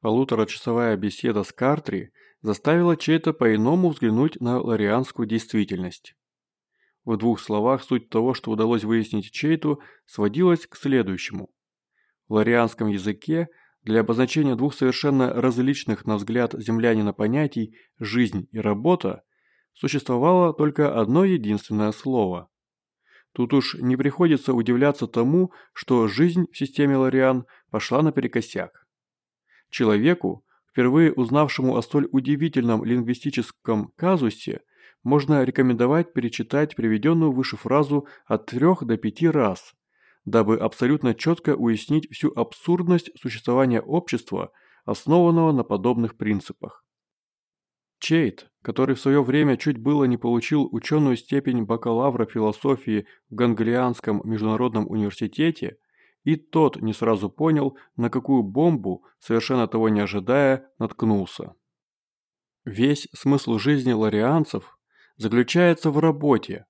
Полуторачасовая беседа с Картри заставила Чейта по-иному взглянуть на ларианскую действительность. В двух словах суть того, что удалось выяснить Чейту, сводилась к следующему. В ларианском языке для обозначения двух совершенно различных на взгляд землянина понятий «жизнь» и «работа» существовало только одно единственное слово. Тут уж не приходится удивляться тому, что жизнь в системе Лариан пошла наперекосяк. Человеку, впервые узнавшему о столь удивительном лингвистическом казусе, можно рекомендовать перечитать приведенную выше фразу от трех до пяти раз, дабы абсолютно четко уяснить всю абсурдность существования общества, основанного на подобных принципах. Чейт, который в свое время чуть было не получил ученую степень бакалавра философии в Ганглианском международном университете, и тот не сразу понял, на какую бомбу, совершенно того не ожидая, наткнулся. Весь смысл жизни ларианцев заключается в работе.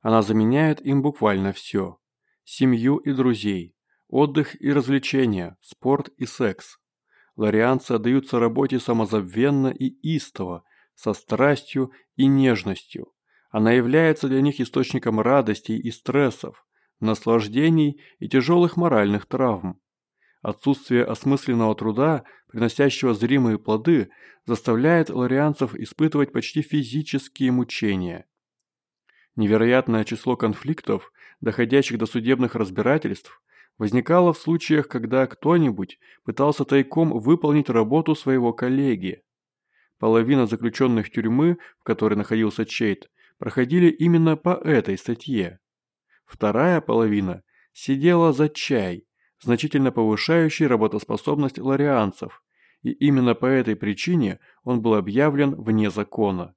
Она заменяет им буквально все. Семью и друзей, отдых и развлечения, спорт и секс. Ларианцы отдаются работе самозабвенно и истово, со страстью и нежностью. Она является для них источником радостей и стрессов, наслаждений и тяжелых моральных травм. Отсутствие осмысленного труда, приносящего зримые плоды, заставляет ларианцев испытывать почти физические мучения. Невероятное число конфликтов, доходящих до судебных разбирательств, возникало в случаях, когда кто-нибудь пытался тайком выполнить работу своего коллеги. Половина заключенных тюрьмы, в которой находился Чейт, проходили именно по этой статье. Вторая половина сидела за чай, значительно повышающий работоспособность ларианцев, и именно по этой причине он был объявлен вне закона.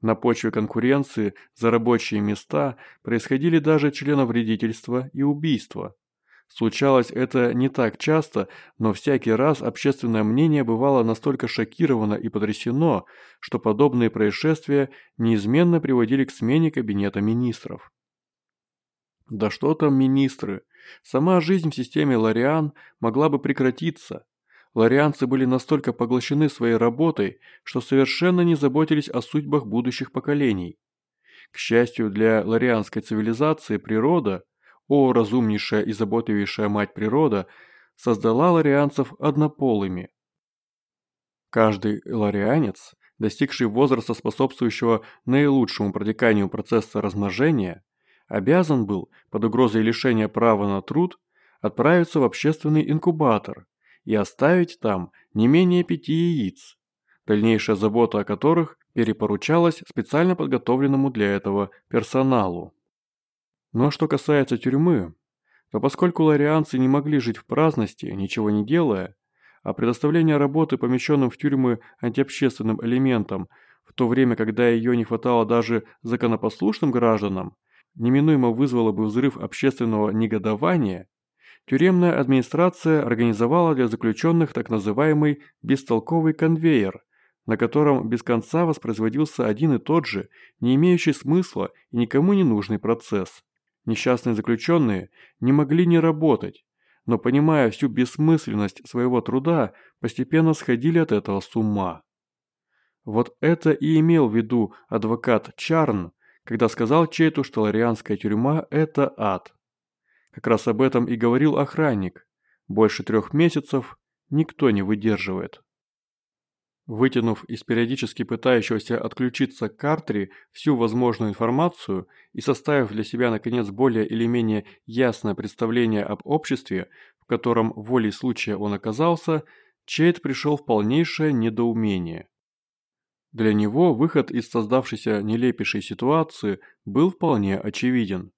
На почве конкуренции за рабочие места происходили даже членовредительство и убийства. Случалось это не так часто, но всякий раз общественное мнение бывало настолько шокировано и потрясено, что подобные происшествия неизменно приводили к смене кабинета министров. Да что там министры? Сама жизнь в системе Лариан могла бы прекратиться. Ларианцы были настолько поглощены своей работой, что совершенно не заботились о судьбах будущих поколений. К счастью для ларианской цивилизации, природа, о разумнейшая и заботливейшая мать природа, создала ларианцев однополыми. Каждый ларианец, достигший возраста, способствующего наилучшему протеканию процесса размножения, обязан был, под угрозой лишения права на труд, отправиться в общественный инкубатор и оставить там не менее пяти яиц, дальнейшая забота о которых перепоручалась специально подготовленному для этого персоналу. Но что касается тюрьмы, то поскольку ларианцы не могли жить в праздности, ничего не делая, а предоставление работы помещенным в тюрьмы антиобщественным элементам, в то время, когда ее не хватало даже законопослушным гражданам, неминуемо вызвало бы взрыв общественного негодования, тюремная администрация организовала для заключенных так называемый «бестолковый конвейер», на котором без конца воспроизводился один и тот же, не имеющий смысла и никому не нужный процесс. Несчастные заключенные не могли не работать, но, понимая всю бессмысленность своего труда, постепенно сходили от этого с ума. Вот это и имел в виду адвокат Чарн, когда сказал Чейту, что ларианская тюрьма – это ад. Как раз об этом и говорил охранник. Больше трех месяцев никто не выдерживает. Вытянув из периодически пытающегося отключиться Картри всю возможную информацию и составив для себя наконец более или менее ясное представление об обществе, в котором волей случая он оказался, Чейт пришел в полнейшее недоумение. Для него выход из создавшейся нелепейшей ситуации был вполне очевиден.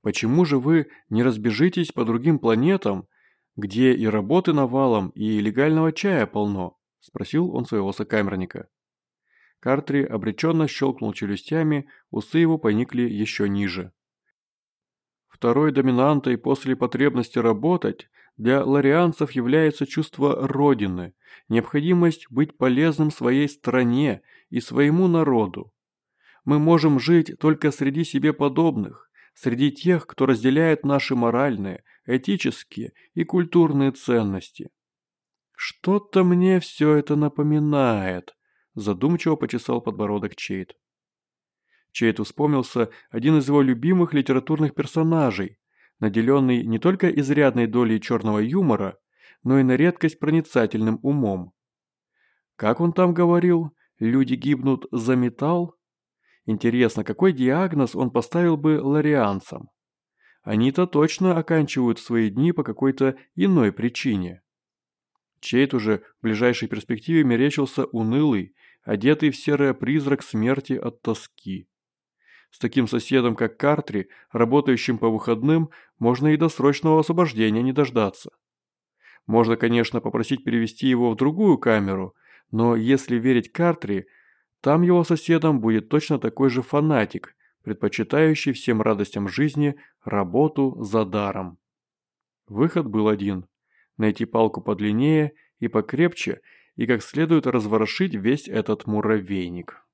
Почему же вы не разбежитесь по другим планетам, где и работы навалом, и легального чая полно? Спросил он своего сокамерника. Картри обреченно щелкнул челюстями, усы его поникли еще ниже. Второй доминантой после потребности работать для ларианцев является чувство Родины, необходимость быть полезным своей стране и своему народу. Мы можем жить только среди себе подобных, среди тех, кто разделяет наши моральные, этические и культурные ценности. «Что-то мне все это напоминает», – задумчиво почесал подбородок Чейт. Чейту вспомнился один из его любимых литературных персонажей, наделенный не только изрядной долей черного юмора, но и на редкость проницательным умом. Как он там говорил, люди гибнут за металл? Интересно, какой диагноз он поставил бы ларианцам? Они-то точно оканчивают свои дни по какой-то иной причине. Чейт уже в ближайшей перспективе мерещился унылый, одетый в серое призрак смерти от тоски. С таким соседом, как Картри, работающим по выходным, можно и до срочного освобождения не дождаться. Можно, конечно, попросить перевести его в другую камеру, но если верить Картри, там его соседом будет точно такой же фанатик, предпочитающий всем радостям жизни работу за даром. Выход был один – найти палку подлиннее и покрепче, и как следует разворошить весь этот муравейник.